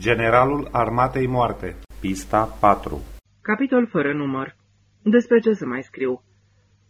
Generalul Armatei Moarte Pista 4 Capitol fără număr Despre ce să mai scriu?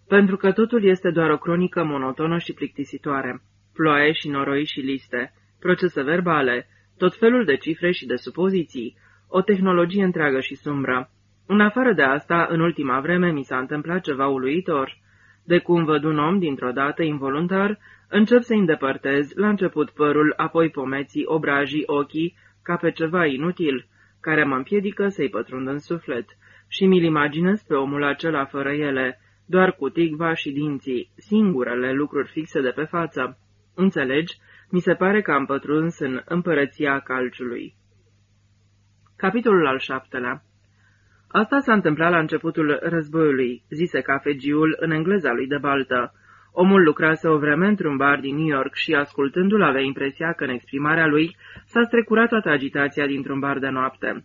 Pentru că totul este doar o cronică monotonă și plictisitoare. Ploaie și noroi și liste, procese verbale, tot felul de cifre și de supoziții, o tehnologie întreagă și sumbră. În afară de asta, în ultima vreme mi s-a întâmplat ceva uluitor. De cum văd un om, dintr-o dată, involuntar, încep să-i îndepărtez, la început părul, apoi pomeții, obrajii, ochii, ca pe ceva inutil, care mă împiedică să-i pătrund în suflet, și mi-l imaginez pe omul acela fără ele, doar cu tigva și dinții, singurele lucruri fixe de pe față. Înțelegi? Mi se pare că am pătruns în împărăția calciului. Capitolul al șaptelea Asta s-a întâmplat la începutul războiului, zise cafegiul în engleza lui de baltă. Omul lucrase o vreme într-un bar din New York și, ascultându-l, avea impresia că în exprimarea lui s-a strecurat toată agitația dintr-un bar de noapte.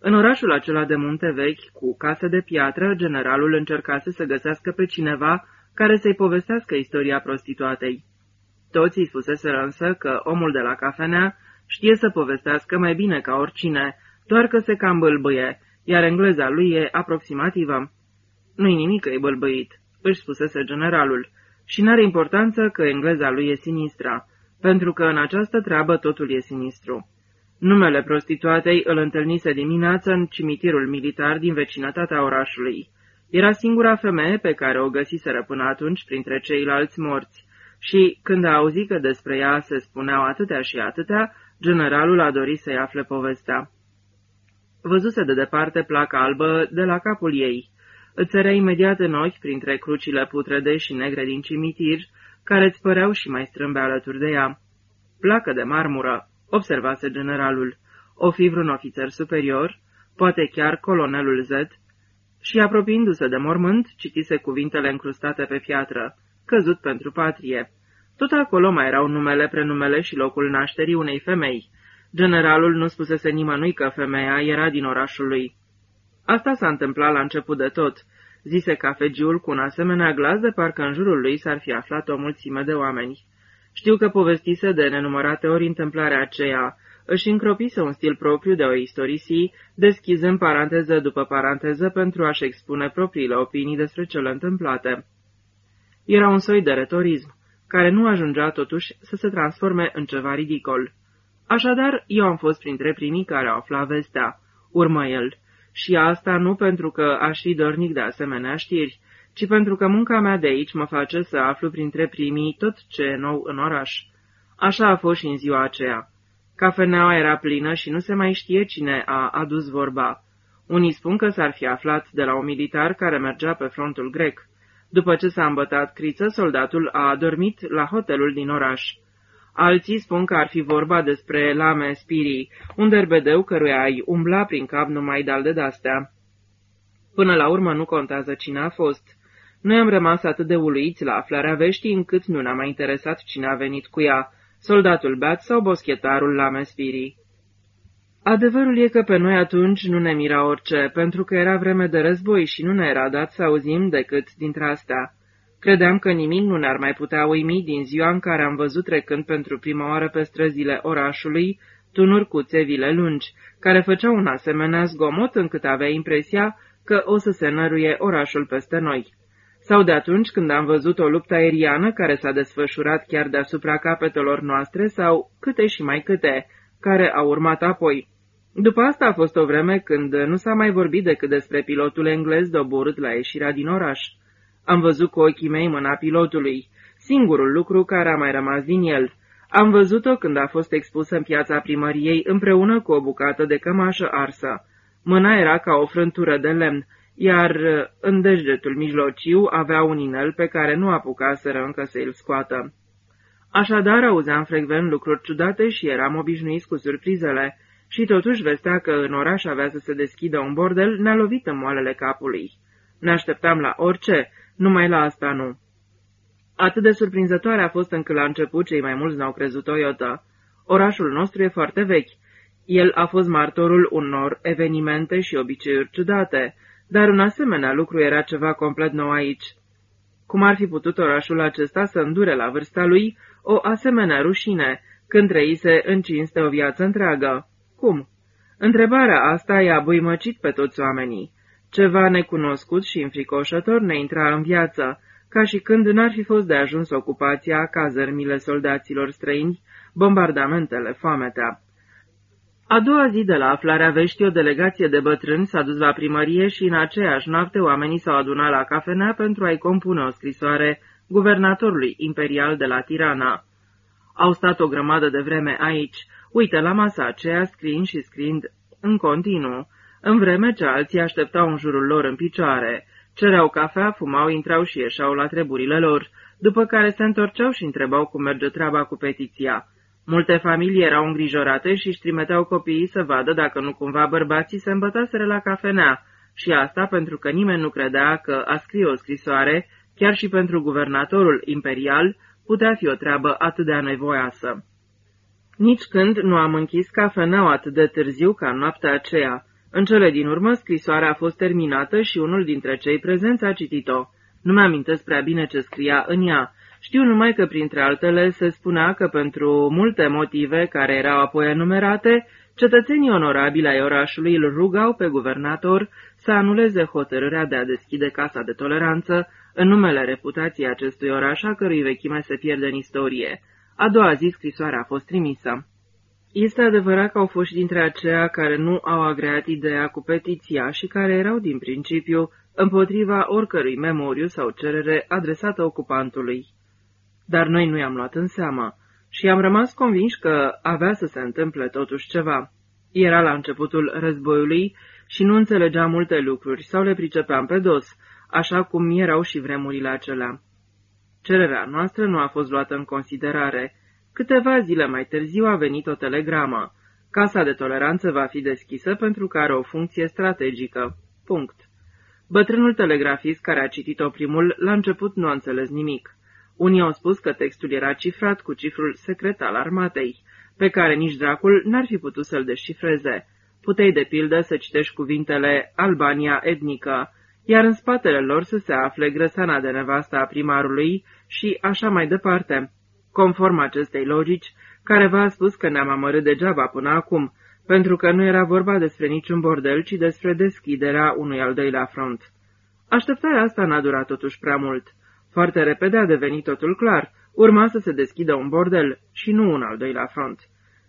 În orașul acela de munte vechi, cu case de piatră, generalul încercase să găsească pe cineva care să-i povestească istoria prostituatei. Toți îi spuseseră însă că omul de la cafenea știe să povestească mai bine ca oricine, doar că se cam bâlbâie, iar engleza lui e aproximativă. Nu-i nimic că e bălbăit, își spusese generalul, și n-are importanță că engleza lui e sinistra, pentru că în această treabă totul e sinistru. Numele prostituatei îl întâlnise dimineață în cimitirul militar din vecinătatea orașului. Era singura femeie pe care o găsiseră până atunci printre ceilalți morți și, când a auzit că despre ea se spuneau atâtea și atâtea, generalul a dorit să-i afle povestea. Văzuse de departe placa albă de la capul ei. Îți sărea imediat în ochi printre crucile putrede și negre din cimitir, care îți păreau și mai strâmbe alături de ea. Placă de marmură, observase generalul, o fi vreun ofițer superior, poate chiar colonelul Z, și apropiindu-se de mormânt, citise cuvintele încrustate pe piatră, căzut pentru patrie. Tot acolo mai erau numele, prenumele și locul nașterii unei femei, Generalul nu spusese nimănui că femeia era din orașul lui. Asta s-a întâmplat la început de tot, zise cafegiul cu un asemenea glas de parcă în jurul lui s-ar fi aflat o mulțime de oameni. Știu că povestise de nenumărate ori întâmplarea aceea, își încropise un stil propriu de o istorisi, deschizând paranteză după paranteză pentru a-și expune propriile opinii despre cele întâmplate. Era un soi de retorism, care nu ajungea totuși să se transforme în ceva ridicol. Așadar, eu am fost printre primii care au aflat vestea, urmă el, și asta nu pentru că aș fi dornic de asemenea știri, ci pentru că munca mea de aici mă face să aflu printre primii tot ce e nou în oraș. Așa a fost și în ziua aceea. Cafeneaua era plină și nu se mai știe cine a adus vorba. Unii spun că s-ar fi aflat de la un militar care mergea pe frontul grec. După ce s-a îmbătat criță, soldatul a adormit la hotelul din oraș. Alții spun că ar fi vorba despre Lame Spirii, un derbedeu căruia ai umbla prin cap numai dal de dastea. Până la urmă nu contează cine a fost. Noi am rămas atât de uluiți la aflarea veștii încât nu ne-a mai interesat cine a venit cu ea, soldatul Beat sau boschetarul Lame Spirii. Adevărul e că pe noi atunci nu ne mira orice, pentru că era vreme de război și nu ne era dat să auzim decât dintre astea. Credeam că nimic nu ne-ar mai putea uimi din ziua în care am văzut trecând pentru prima oară pe străzile orașului tunuri cu țevile lungi, care făceau un asemenea zgomot încât avea impresia că o să se năruie orașul peste noi. Sau de atunci când am văzut o luptă aeriană care s-a desfășurat chiar deasupra capetelor noastre sau câte și mai câte, care au urmat apoi. După asta a fost o vreme când nu s-a mai vorbit decât despre pilotul englez doborât la ieșirea din oraș. Am văzut cu ochii mei mâna pilotului, singurul lucru care a mai rămas din el. Am văzut-o când a fost expusă în piața primăriei împreună cu o bucată de cămașă arsă. Mâna era ca o frântură de lemn, iar în degetul mijlociu avea un inel pe care nu apucaseră încă să îl scoată. Așadar auzeam frecvent lucruri ciudate și eram obișnuiți cu surprizele, și totuși vestea că în oraș avea să se deschidă un bordel ne-a lovit în moalele capului. Ne așteptam la orice, numai la asta nu. Atât de surprinzătoare a fost încât la început cei mai mulți n-au crezut Toyota. Orașul nostru e foarte vechi. El a fost martorul unor evenimente și obiceiuri ciudate, dar un asemenea lucru era ceva complet nou aici. Cum ar fi putut orașul acesta să îndure la vârsta lui o asemenea rușine, când trăise în cinste o viață întreagă? Cum? Întrebarea asta i-a buimăcit pe toți oamenii. Ceva necunoscut și înfricoșător ne intra în viață, ca și când n-ar fi fost de ajuns ocupația, cazărmile soldaților străini, bombardamentele, foametea. A doua zi de la aflarea veștii, o delegație de bătrâni s-a dus la primărie și în aceeași noapte oamenii s-au adunat la cafenea pentru a-i compune o scrisoare guvernatorului imperial de la Tirana. Au stat o grămadă de vreme aici, uite la masa aceea, scriind și scriind în continuu, în vreme ce alții așteptau în jurul lor în picioare, cereau cafea, fumau, intrau și ieșeau la treburile lor, după care se întorceau și întrebau cum merge treaba cu petiția. Multe familii erau îngrijorate și își trimiteau copiii să vadă dacă nu cumva bărbații se îmbătaseră la cafenea, și asta pentru că nimeni nu credea că a scrie o scrisoare, chiar și pentru guvernatorul imperial, putea fi o treabă atât de anevoiasă. Nici când nu am închis cafeneaua atât de târziu ca noaptea aceea. În cele din urmă, scrisoarea a fost terminată și unul dintre cei prezenți a citit-o. Nu mi-amintesc prea bine ce scria în ea. Știu numai că, printre altele, se spunea că pentru multe motive care erau apoi enumerate, cetățenii onorabili ai orașului îl rugau pe guvernator să anuleze hotărârea de a deschide Casa de Toleranță în numele reputației acestui oraș, a cărui vechime se pierde în istorie. A doua zi scrisoarea a fost trimisă. Este adevărat că au fost dintre aceia care nu au agreat ideea cu petiția și care erau din principiu împotriva oricărui memoriu sau cerere adresată ocupantului. Dar noi nu i-am luat în seamă și am rămas convinși că avea să se întâmple totuși ceva. Era la începutul războiului și nu înțelegeam multe lucruri sau le pricepeam pe dos, așa cum erau și vremurile acelea. Cererea noastră nu a fost luată în considerare. Câteva zile mai târziu a venit o telegramă. Casa de toleranță va fi deschisă pentru că are o funcție strategică. Punct. Bătrânul telegrafist care a citit-o primul, la început nu a înțeles nimic. Unii au spus că textul era cifrat cu cifrul secret al armatei, pe care nici dracul n-ar fi putut să-l descifreze. Puteai de pildă să citești cuvintele Albania etnică, iar în spatele lor să se afle grăsana de nevasta a primarului și așa mai departe. Conform acestei logici, care v-a spus că ne-am amărât degeaba până acum, pentru că nu era vorba despre niciun bordel, ci despre deschiderea unui al doilea front. Așteptarea asta n-a durat totuși prea mult. Foarte repede a devenit totul clar. Urma să se deschidă un bordel și nu un al doilea front.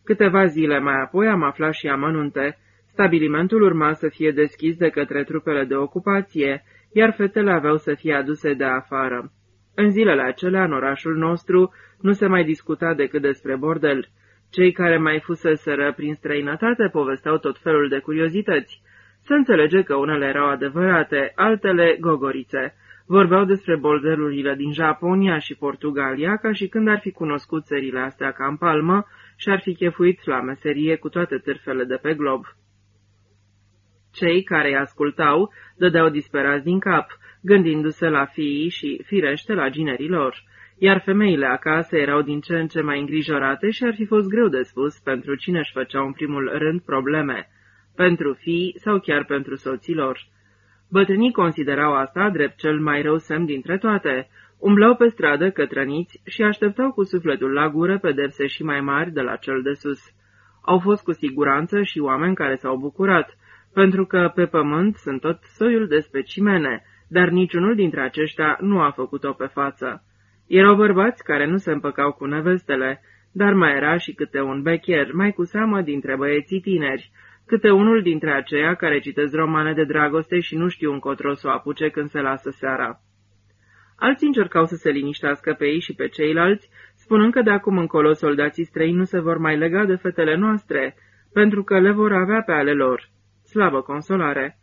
Câteva zile mai apoi am aflat și amănunte, Stabilimentul urma să fie deschis de către trupele de ocupație, iar fetele aveau să fie aduse de afară. În zilele acelea, în orașul nostru, nu se mai discuta decât despre bordel. Cei care mai fuseseră prin străinătate povesteau tot felul de curiozități. Se înțelege că unele erau adevărate, altele gogorițe. Vorbeau despre bordelurile din Japonia și Portugalia ca și când ar fi cunoscut țările astea ca în palmă și ar fi chefuit la meserie cu toate târfele de pe glob. Cei care îi ascultau dădeau disperați din cap, gândindu-se la fiii și, firește, la ginerii lor, iar femeile acasă erau din ce în ce mai îngrijorate și ar fi fost greu de spus pentru cine își făceau în primul rând probleme, pentru fii sau chiar pentru soții lor. Bătrânii considerau asta drept cel mai rău semn dintre toate, umblau pe stradă cătrăniți și așteptau cu sufletul la gură pedepse și mai mari de la cel de sus. Au fost cu siguranță și oameni care s-au bucurat, pentru că pe pământ sunt tot soiul de specimene, dar niciunul dintre aceștia nu a făcut-o pe față. Erau bărbați care nu se împăcau cu nevestele, dar mai era și câte un becher, mai cu seamă dintre băieții tineri, câte unul dintre aceia care citesc romane de dragoste și nu știu încotro să o apuce când se lasă seara. Alții încercau să se liniștească pe ei și pe ceilalți, spunând că de acum încolo soldații străini nu se vor mai lega de fetele noastre, pentru că le vor avea pe ale lor. Slabă consolare.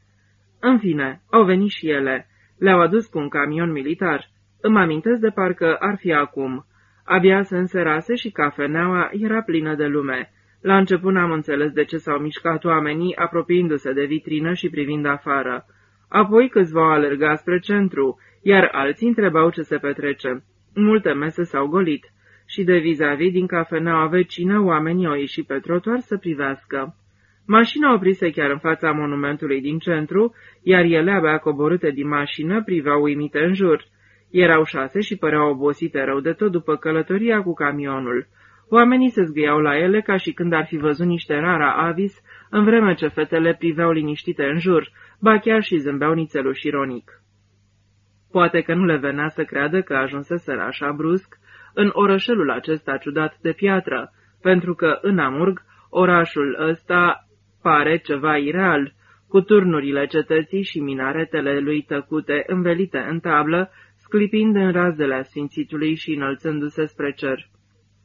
În fine, au venit și ele. Le-au adus cu un camion militar. Îmi amintesc de parcă ar fi acum. Abia se înserase și cafeneaua era plină de lume. La început n-am înțeles de ce s-au mișcat oamenii, apropiindu-se de vitrină și privind afară. Apoi câțiva au alergat spre centru, iar alții întrebau ce se petrece. Multe mese s-au golit și de vis-a-vis -vis din cafeneaua vecină oamenii au ieșit pe trotuar să privească. Mașina oprise chiar în fața monumentului din centru, iar ele, abia coborâte din mașină, priveau uimite în jur. Erau șase și păreau obosite rău de tot după călătoria cu camionul. Oamenii se zgâiau la ele ca și când ar fi văzut niște rara avis în vreme ce fetele priveau liniștite în jur, ba chiar și zâmbeau nițeluș ironic. Poate că nu le venea să creadă că ajunseseră așa brusc în orășelul acesta ciudat de piatră, pentru că în Amurg orașul ăsta pare ceva ireal, cu turnurile cetății și minaretele lui tăcute învelite în tablă, sclipind în razele sfințitului și înălțându-se spre cer.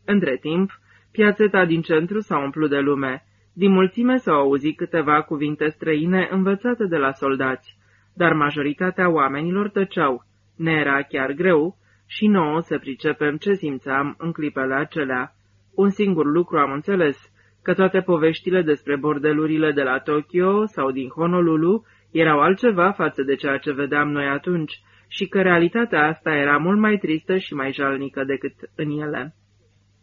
Între timp, piațeta din centru s-a umplut de lume. Din mulțime s-au auzit câteva cuvinte străine învățate de la soldați, dar majoritatea oamenilor tăceau. Ne era chiar greu și nouă să pricepem ce simțeam în clipele acelea. Un singur lucru am înțeles, că toate poveștile despre bordelurile de la Tokyo sau din Honolulu erau altceva față de ceea ce vedeam noi atunci și că realitatea asta era mult mai tristă și mai jalnică decât în ele.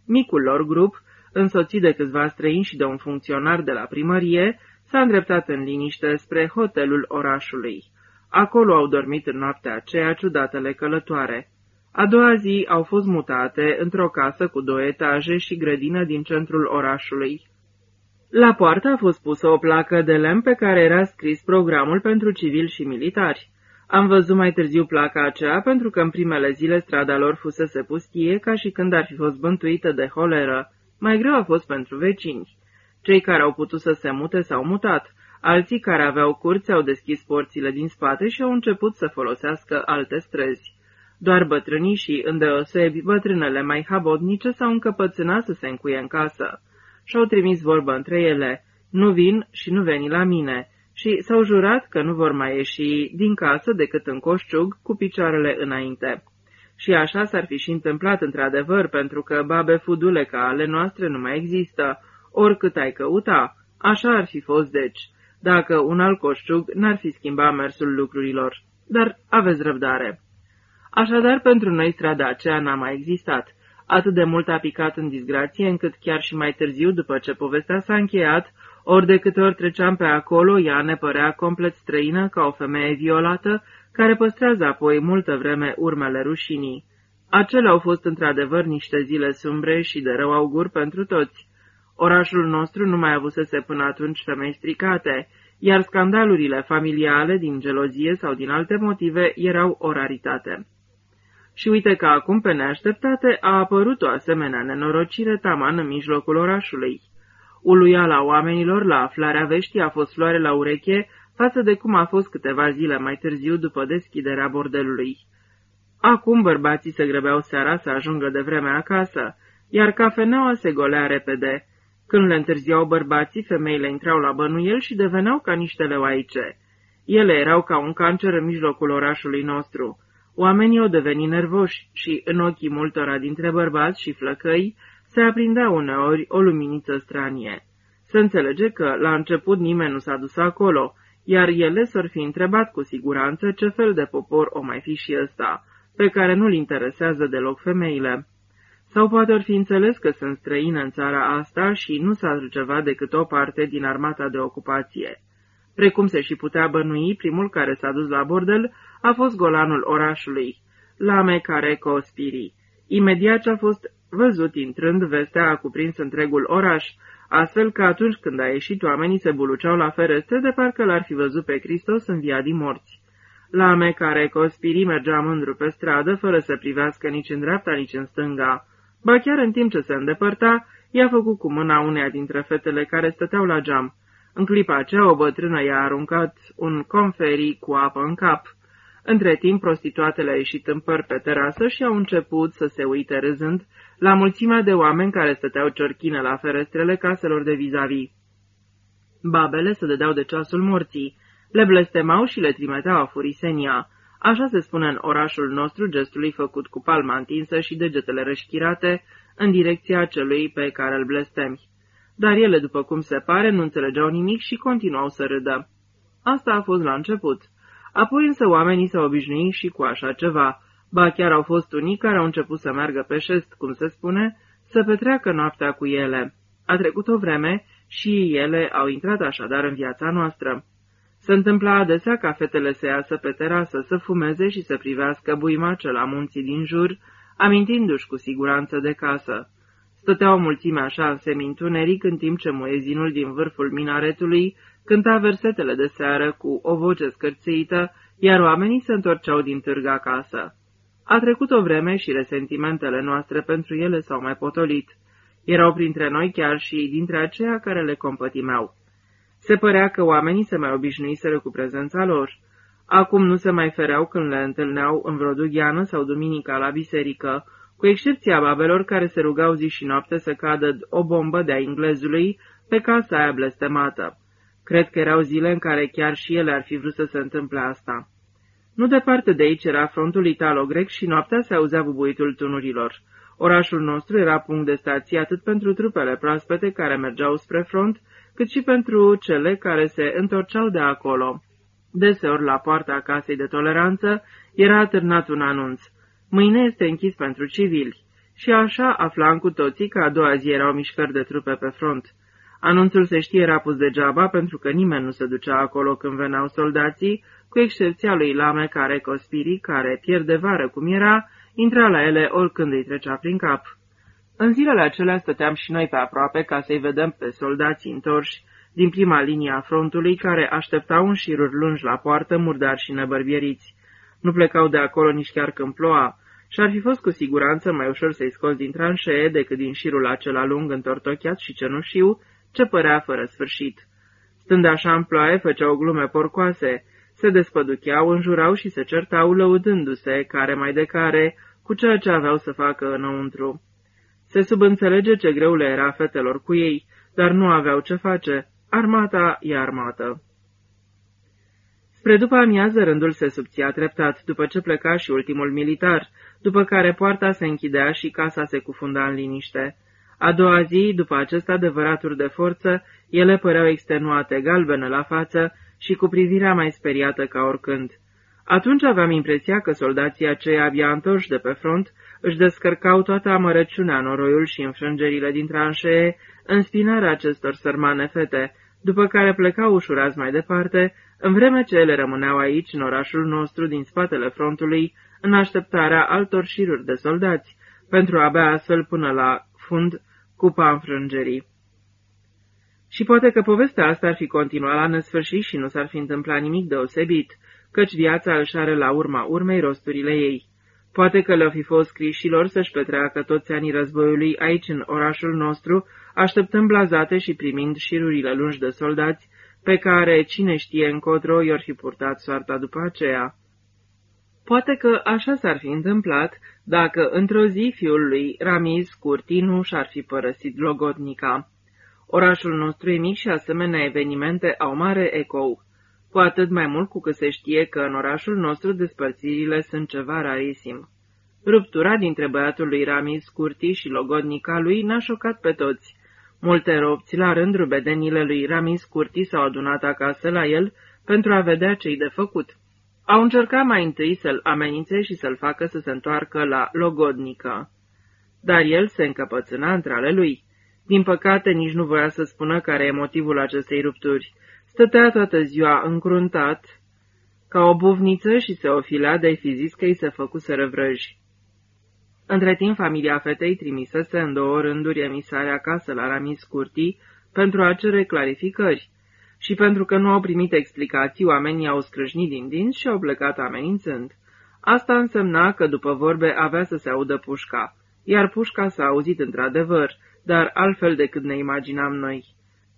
Micul lor grup, însoțit de câțiva străini și de un funcționar de la primărie, s-a îndreptat în liniște spre hotelul orașului. Acolo au dormit în noaptea aceea ciudatele călătoare. A doua zi au fost mutate într-o casă cu două etaje și grădină din centrul orașului. La poartă a fost pusă o placă de lemn pe care era scris programul pentru civili și militari. Am văzut mai târziu placa aceea pentru că în primele zile strada lor fusese pustie ca și când ar fi fost bântuită de holeră. Mai greu a fost pentru vecini. Cei care au putut să se mute s-au mutat, alții care aveau curți au deschis porțile din spate și au început să folosească alte străzi. Doar bătrânii și, îndeosebi, bătrânele mai habodnice s-au încăpățânat să se încuie în casă. Și-au trimis vorbă între ele, nu vin și nu veni la mine, și s-au jurat că nu vor mai ieși din casă decât în coșciug cu picioarele înainte. Și așa s-ar fi și întâmplat într-adevăr, pentru că babe fudule ca ale noastre nu mai există, oricât ai căuta, așa ar fi fost deci, dacă un alt coșciug n-ar fi schimbat mersul lucrurilor. Dar aveți răbdare. Așadar, pentru noi strada aceea n-a mai existat. Atât de mult a picat în disgrație, încât chiar și mai târziu, după ce povestea s-a încheiat, ori de câte ori treceam pe acolo, ea ne părea complet străină ca o femeie violată, care păstrează apoi multă vreme urmele rușinii. Acelea au fost într-adevăr niște zile sumbre și de rău augur pentru toți. Orașul nostru nu mai avusese până atunci femei stricate, iar scandalurile familiale din gelozie sau din alte motive erau o raritate. Și uite că acum, pe neașteptate, a apărut o asemenea nenorocire taman în mijlocul orașului. Uluiala oamenilor la aflarea veștii a fost floare la ureche față de cum a fost câteva zile mai târziu după deschiderea bordelului. Acum bărbații se grăbeau seara să ajungă de vreme acasă, iar cafeneaua se golea repede. Când le întârziau bărbații, femeile intrau la bănuiel și deveneau ca niște leoaice. Ele erau ca un cancer în mijlocul orașului nostru. Oamenii au devenit nervoși și, în ochii multora dintre bărbați și flăcăi, se aprindea uneori o luminiță stranie. Se înțelege că, la început, nimeni nu s-a dus acolo, iar ele s-ar fi întrebat cu siguranță ce fel de popor o mai fi și ăsta, pe care nu-l interesează deloc femeile. Sau poate ori fi înțeles că sunt străină în țara asta și nu s-a ceva decât o parte din armata de ocupație. Precum se și putea bănui, primul care s-a dus la bordel a fost golanul orașului, Lame care Cospiri. Imediat ce a fost văzut intrând, vestea a cuprins întregul oraș, astfel că atunci când a ieșit oamenii se buluceau la ferestre de parcă l-ar fi văzut pe Hristos via din morți. Lame care Cospiri mergea mândru pe stradă, fără să privească nici în dreapta, nici în stânga. Ba chiar în timp ce se îndepărta, i-a făcut cu mâna uneia dintre fetele care stăteau la geam. În clipa aceea, o bătrână i-a aruncat un conferi cu apă în cap. Între timp, prostituatele au ieșit în păr pe terasă și au început să se uite râzând la mulțimea de oameni care stăteau ciorchine la ferestrele caselor de vis-a-vis. Babele se dădeau de ceasul morții, le blestemau și le trimiteau furisenia. Așa se spune în orașul nostru gestului făcut cu palma întinsă și degetele rășchirate în direcția celui pe care îl blestemi. Dar ele, după cum se pare, nu înțelegeau nimic și continuau să râdă. Asta a fost la început. Apoi însă oamenii s-au obișnuit și cu așa ceva. Ba chiar au fost unii care au început să meargă pe șest, cum se spune, să petreacă noaptea cu ele. A trecut o vreme și ele au intrat așadar în viața noastră. Se întâmpla adesea ca fetele să iasă pe terasă, să fumeze și să privească buimace la munții din jur, amintindu-și cu siguranță de casă. Stătea o mulțime așa în semintuneric, în timp ce muezinul din vârful minaretului cânta versetele de seară cu o voce scârțâită, iar oamenii se întorceau din târg acasă. A trecut o vreme și resentimentele noastre pentru ele s-au mai potolit. Erau printre noi chiar și dintre aceia care le compătimeau. Se părea că oamenii se mai obișnuiseră cu prezența lor. Acum nu se mai fereau când le întâlneau în vreo dugheană sau duminica la biserică, cu excepția babelor care se rugau zi și noapte să cadă o bombă de-a englezului pe casa aia blestemată. Cred că erau zile în care chiar și ele ar fi vrut să se întâmple asta. Nu departe de aici era frontul italo-grec și noaptea se auzea bubuitul tunurilor. Orașul nostru era punct de stație atât pentru trupele proaspete care mergeau spre front, cât și pentru cele care se întorceau de acolo. Deseori, la poarta casei de toleranță, era atârnat un anunț. Mâine este închis pentru civili. Și așa aflam cu toții că a doua zi erau mișcări de trupe pe front. Anunțul se știe era pus degeaba pentru că nimeni nu se ducea acolo când veneau soldații, cu excepția lui Lame care Cospiri, care pierde vară cum era, intra la ele oricând îi trecea prin cap. În zilele acelea stăteam și noi pe aproape ca să-i vedem pe soldații întorși din prima linie a frontului care așteptau în șiruri lungi la poartă, murdari și nebărbieriți. Nu plecau de acolo nici chiar când ploua și ar fi fost cu siguranță mai ușor să-i scoți din tranșee decât din șirul acela lung întortocheat și cenușiu, ce părea fără sfârșit. Stând așa în ploaie, făceau glume porcoase, se despăducheau, înjurau și se certau lăudându-se, care mai de care, cu ceea ce aveau să facă înăuntru. Se subînțelege ce greu le era fetelor cu ei, dar nu aveau ce face. Armata e armată. Spre după amiază rândul se subția treptat, după ce pleca și ultimul militar, după care poarta se închidea și casa se cufunda în liniște. A doua zi, după acest adevărat de forță, ele păreau extenuate, galbene la față și cu privirea mai speriată ca oricând. Atunci aveam impresia că soldații aceia abia întorși de pe front își descărcau toată amărăciunea, noroiul și înfrângerile din tranșee în spinarea acestor sărmane fete, după care plecau ușurați mai departe, în vreme ce ele rămâneau aici, în orașul nostru, din spatele frontului, în așteptarea altor șiruri de soldați, pentru a bea astfel până la fund cupa înfrângerii. Și poate că povestea asta ar fi continuat la nesfârșit și nu s-ar fi întâmplat nimic deosebit, căci viața își are la urma urmei rosturile ei. Poate că le-au fi fost scrișilor să-și petreacă toți anii războiului aici în orașul nostru, așteptând blazate și primind șirurile lungi de soldați, pe care cine știe încotro i-or fi purtat soarta după aceea. Poate că așa s-ar fi întâmplat dacă într-o zi fiul lui Ramiz Curtinu și-ar fi părăsit Logodnica. Orașul nostru e mic și asemenea evenimente au mare ecou, cu atât mai mult cu cât se știe că în orașul nostru despărțirile sunt ceva rarisim. Ruptura dintre băiatul lui Ramiz Curti și logodnica lui n-a șocat pe toți. Multe ropți la rând rubedenile lui Ramiz Curti s-au adunat acasă la el pentru a vedea ce-i de făcut. Au încercat mai întâi să-l amenințe și să-l facă să se întoarcă la logodnică. Dar el se încăpățâna între ale lui. Din păcate, nici nu voia să spună care e motivul acestei rupturi. Stătea toată ziua încruntat, ca o buvniță și se ofilea de-ai fi zis că îi se făcuseră vrăji. Între timp, familia fetei trimisese în două rânduri emisare acasă la Ramis Curti pentru a cere clarificări și pentru că nu au primit explicații, oamenii au scrâșnit din dinți și au plecat amenințând. Asta însemna că după vorbe avea să se audă pușca, iar pușca s-a auzit într-adevăr, dar altfel decât ne imaginam noi.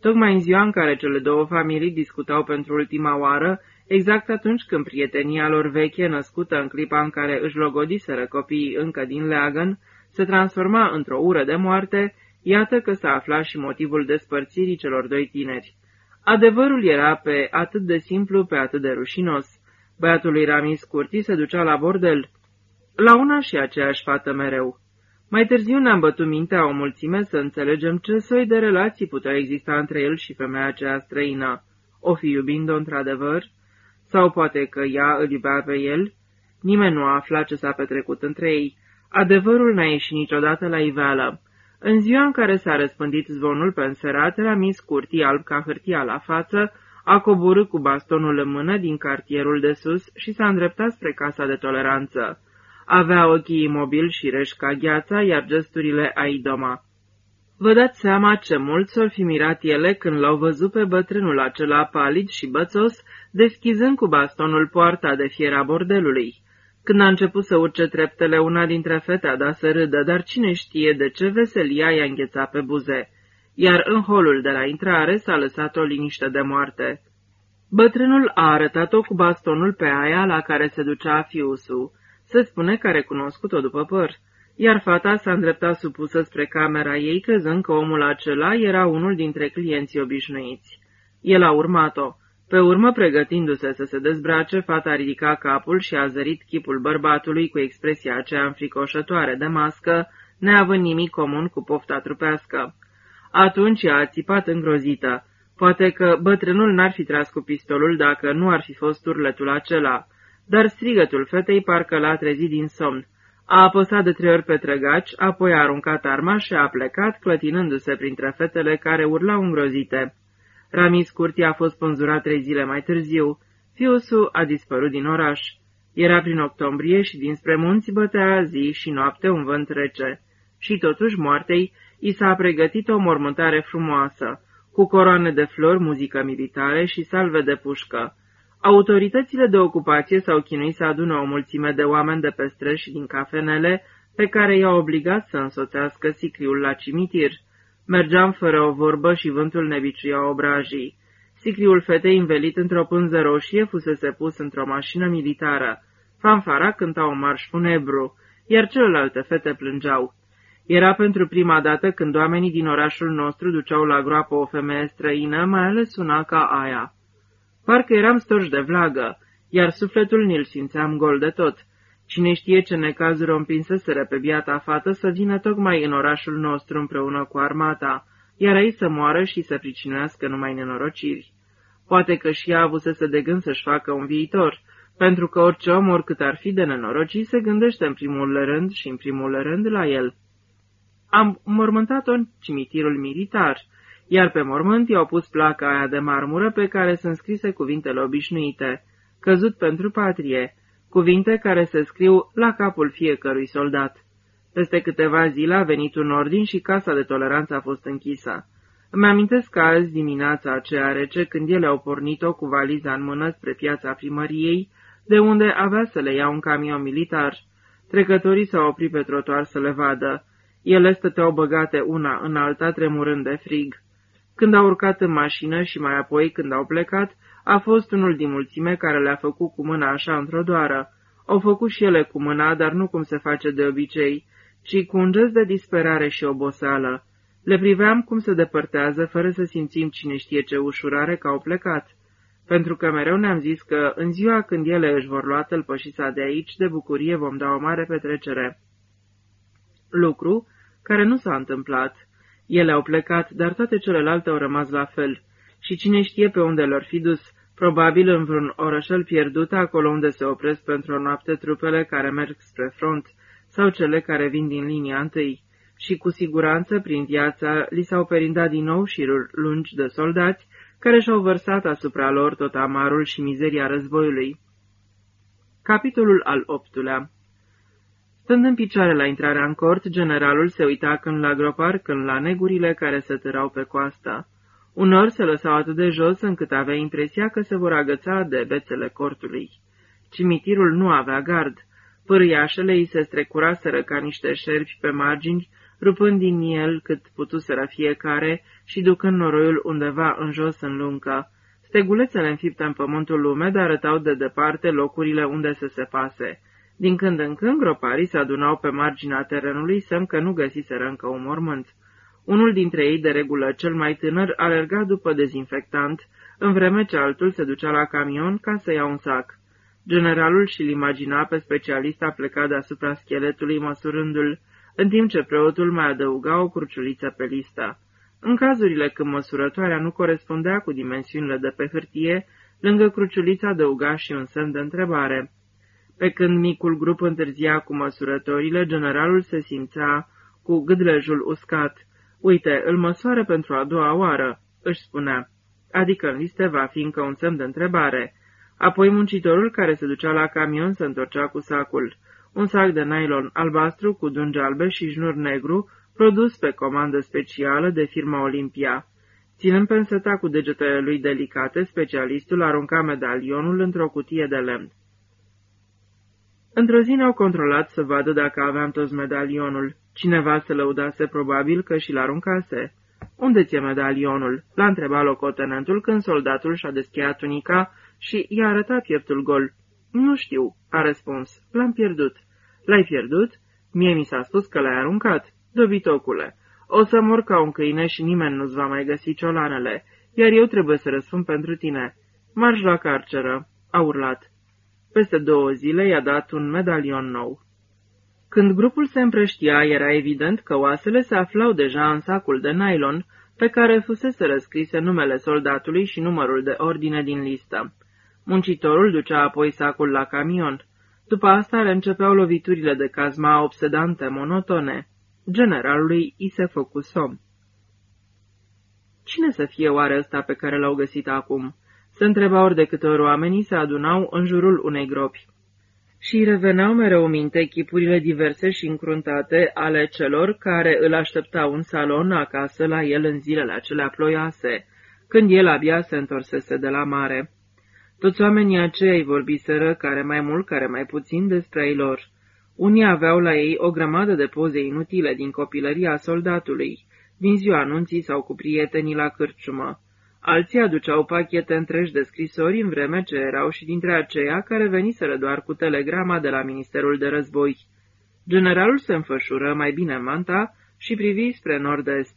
Tocmai în ziua în care cele două familii discutau pentru ultima oară, exact atunci când prietenia lor veche, născută în clipa în care își logodiseră copiii încă din leagăn, se transforma într-o ură de moarte, iată că s-a aflat și motivul despărțirii celor doi tineri. Adevărul era pe atât de simplu, pe atât de rușinos. Băiatul lui Ramis Curti se ducea la bordel. La una și aceeași fată mereu. Mai târziu ne-am bătut mintea o mulțime să înțelegem ce soi de relații puteau exista între el și femeia aceea străină. O fi iubind-o într-adevăr? Sau poate că ea îl iubea pe el? Nimeni nu a aflat ce s-a petrecut între ei. Adevărul n-a ieșit niciodată la iveală. În ziua în care s-a răspândit zvonul pe înserat, mis curtii alb ca hârtia la față, a coborât cu bastonul în mână din cartierul de sus și s-a îndreptat spre casa de toleranță. Avea ochii imobil și reși ca gheața, iar gesturile a idoma. Vă dați seama ce mult s-or fi mirat ele când l-au văzut pe bătrânul acela palid și bățos, deschizând cu bastonul poarta de fiera bordelului. Când a început să urce treptele, una dintre fete a dat să râdă, dar cine știe de ce veselia i-a înghețat pe buze. Iar în holul de la intrare s-a lăsat o liniște de moarte. Bătrânul a arătat-o cu bastonul pe aia la care se ducea fiusul. Se spune că a recunoscut-o după păr iar fata s-a îndreptat supusă spre camera ei, crezând că omul acela era unul dintre clienții obișnuiți. El a urmat-o. Pe urmă, pregătindu-se să se dezbrace, fata a ridicat capul și a zărit chipul bărbatului cu expresia aceea înfricoșătoare de mască, neavând nimic comun cu pofta trupească. Atunci a țipat îngrozită. Poate că bătrânul n-ar fi tras cu pistolul dacă nu ar fi fost urletul acela, dar strigătul fetei parcă l-a trezit din somn. A apăsat de trei ori pe trăgaci, apoi a aruncat arma și a plecat, clătinându-se printre fetele care urlau îngrozite. Ramis Curti a fost pânzurat trei zile mai târziu. Fiusu a dispărut din oraș. Era prin octombrie și dinspre munți bătea zi și noapte un vânt rece. Și totuși moartei i s-a pregătit o mormântare frumoasă, cu coroane de flori, muzică militare și salve de pușcă. Autoritățile de ocupație s-au chinuit să adună o mulțime de oameni de pe străzi și din cafenele, pe care i-au obligat să însoțească sicriul la cimitir. Mergeam fără o vorbă și vântul ne biciuia obrajii. Sicriul fetei învelit într-o pânză roșie fusese pus într-o mașină militară. Fanfara cânta un marș funebru, iar celelalte fete plângeau. Era pentru prima dată când oamenii din orașul nostru duceau la groapă o femeie străină, mai ales una ca aia. Parcă eram storși de vlagă, iar sufletul ni-l simțeam gol de tot. Cine știe ce necazuri o împinseseră pe biata fată să vină tocmai în orașul nostru împreună cu armata, iar aici să moară și să pricinuiască numai nenorociri. Poate că și ea avusese de gând să-și facă un viitor, pentru că orice om, oricât ar fi de nenorocit, se gândește în primul rând și în primul rând la el. Am mormântat-o în cimitirul militar, iar pe mormânt i-au pus placa aia de marmură pe care sunt scrise cuvintele obișnuite, căzut pentru patrie, cuvinte care se scriu la capul fiecărui soldat. Peste câteva zile a venit un ordin și casa de toleranță a fost închisă. Îmi amintesc că azi dimineața aceea rece, când ele au pornit-o cu valiza în mână spre piața primăriei, de unde avea să le ia un camion militar. Trecătorii s-au oprit pe trotuar să le vadă. Ele stăteau băgate una în alta, tremurând de frig. Când au urcat în mașină și mai apoi când au plecat, a fost unul din mulțime care le-a făcut cu mâna așa într-o doară. Au făcut și ele cu mâna, dar nu cum se face de obicei, ci cu un gest de disperare și oboseală. Le priveam cum se depărtează, fără să simțim cine știe ce ușurare că au plecat, pentru că mereu ne-am zis că în ziua când ele își vor lua tălpășița de aici, de bucurie vom da o mare petrecere. Lucru care nu s-a întâmplat. Ele au plecat, dar toate celelalte au rămas la fel. Și cine știe pe unde lor fi dus, probabil în vreun orășel pierdut, acolo unde se opresc pentru o noapte trupele care merg spre front, sau cele care vin din linia întâi. Și cu siguranță, prin viața, li s-au perindat din nou șiruri lungi de soldați, care și-au vărsat asupra lor tot amarul și mizeria războiului. Capitolul al optulea Stând în picioare la intrarea în cort, generalul se uita când la gropar, când la negurile care se târau pe coasta. Unor se lăsau atât de jos încât avea impresia că se vor agăța de bețele cortului. Cimitirul nu avea gard. Pârâiașele îi se strecuraseră ca niște șerpi pe margini, rupând din el cât putuseră fiecare și ducând noroiul undeva în jos în luncă. Stegulețele înfipte în pământul lume, dar arătau de departe locurile unde să se pase. Din când în când, groparii se adunau pe marginea terenului, semn că nu găsiseră încă un mormânt. Unul dintre ei, de regulă cel mai tânăr, alerga după dezinfectant, în vreme ce altul se ducea la camion ca să ia un sac. Generalul și-l imagina pe specialista plecat deasupra scheletului, măsurându-l, în timp ce preotul mai adăuga o cruciuliță pe listă. În cazurile când măsurătoarea nu corespundea cu dimensiunile de pe hârtie, lângă cruciuliță adăuga și un semn de întrebare. Pe când micul grup întârzia cu măsurătorile, generalul se simțea cu gâdlejul uscat. Uite, îl măsoară pentru a doua oară, își spunea. Adică în liste va fi încă un semn de întrebare. Apoi muncitorul care se ducea la camion se întorcea cu sacul. Un sac de nylon albastru cu dungi albe și jnur negru, produs pe comandă specială de firma Olimpia. Ținând penseta cu degetele lui delicate, specialistul arunca medalionul într-o cutie de lemn. Într-o zi ne-au controlat să vadă dacă aveam toți medalionul. Cineva se lăudase probabil că și-l aruncase. Unde ți-e medalionul?" l-a întrebat locotenentul când soldatul și-a descheiat tunica și i-a arătat pieptul gol. Nu știu," a răspuns. L-am pierdut." L-ai pierdut?" Mie mi s-a spus că l-ai aruncat." Dobitocule, o să mor ca un câine și nimeni nu-ți va mai găsi ciolanele, iar eu trebuie să răspund pentru tine. Marș la carceră," a urlat. Peste două zile i-a dat un medalion nou. Când grupul se împrăștia, era evident că oasele se aflau deja în sacul de nylon, pe care fusese răscrise numele soldatului și numărul de ordine din listă. Muncitorul ducea apoi sacul la camion. După asta începeau loviturile de cazma obsedante, monotone. Generalului i se făcu somn. Cine să fie oare ăsta pe care l-au găsit acum? Se întreba ori de câte ori oamenii se adunau în jurul unei gropi. Și reveneau mereu minte chipurile diverse și încruntate ale celor care îl așteptau în salon acasă la el în zilele acelea ploioase, când el abia se întorsese de la mare. Toți oamenii aceia îi vorbiseră, care mai mult, care mai puțin, despre ei lor. Unii aveau la ei o grămadă de poze inutile din copilăria soldatului, din ziua anunții sau cu prietenii la cârciumă. Alții aduceau pachete întregi de scrisori în vreme ce erau și dintre aceia care veniseră doar cu telegrama de la Ministerul de Război. Generalul se înfășură mai bine manta și privi spre nord-est.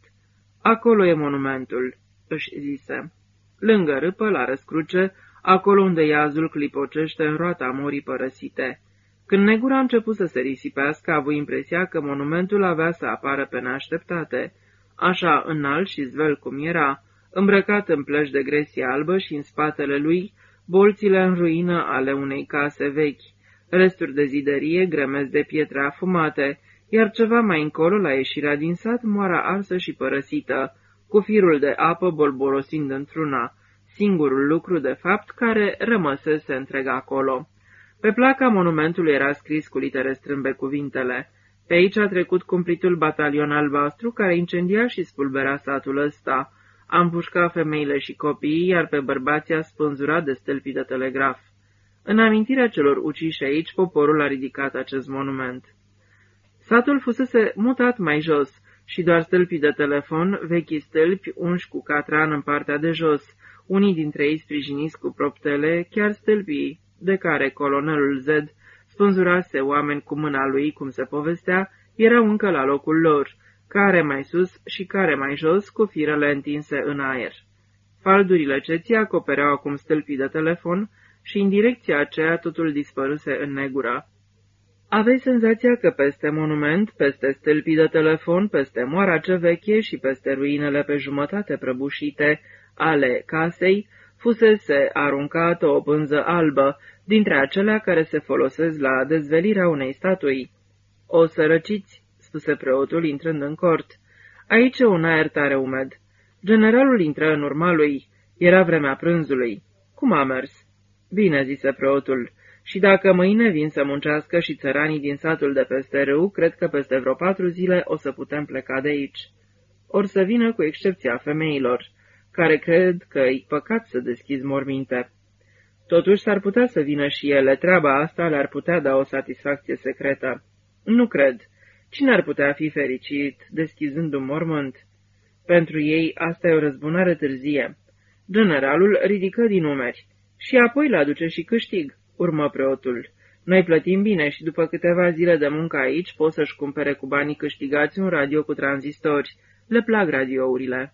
Acolo e monumentul, își zise. Lângă râpă, la răscruce, acolo unde iazul clipocește în roata morii părăsite. Când negura a început să se risipească, a avut impresia că monumentul avea să apară pe neașteptate. Așa înalt și zvel cum era, îmbrăcat în plăci de gresie albă și în spatele lui bolțile în ruină ale unei case vechi, resturi de zidărie, grămezi de pietre afumate, iar ceva mai încolo, la ieșirea din sat, moara arsă și părăsită, cu firul de apă bolborosind într-una, singurul lucru de fapt care rămăsese întreg acolo. Pe placa monumentului era scris cu litere strâmbe cuvintele. Pe aici a trecut cumplitul batalion albastru care incendia și spulbera satul ăsta. A împușcat femeile și copiii, iar pe bărbații a spânzurat de stâlpii de telegraf. În amintirea celor uciși aici, poporul a ridicat acest monument. Satul fusese mutat mai jos și doar stâlpii de telefon, vechi stâlpi, unși cu catran în partea de jos, unii dintre ei sprijiniți cu proptele, chiar stâlpii de care colonelul Z spânzurase oameni cu mâna lui, cum se povestea, erau încă la locul lor, care mai sus și care mai jos, cu firele întinse în aer. Faldurile ceții acopereau acum stâlpii de telefon și în direcția aceea totul dispăruse în negura. Aveai senzația că peste monument, peste stâlpii de telefon, peste moara ce veche și peste ruinele pe jumătate prăbușite ale casei, fusese aruncată o pânză albă, dintre acelea care se folosesc la dezvelirea unei statui. O să răciți, spuse preotul intrând în cort. Aici e un aer tare umed. Generalul intră în urma lui. Era vremea prânzului. Cum a mers? Bine, zise preotul. Și dacă mâine vin să muncească și țăranii din satul de peste râu, cred că peste vreo patru zile o să putem pleca de aici. Or să vină cu excepția femeilor care cred că e păcat să deschizi morminte. Totuși s-ar putea să vină și ele, treaba asta le-ar putea da o satisfacție secretă. Nu cred. Cine ar putea fi fericit deschizând un mormânt? Pentru ei asta e o răzbunare târzie. Generalul ridică din umeri. Și apoi l aduce și câștig, urmă preotul. Noi plătim bine și după câteva zile de muncă aici pot să-și cumpere cu banii câștigați un radio cu tranzistori. Le plac radiourile.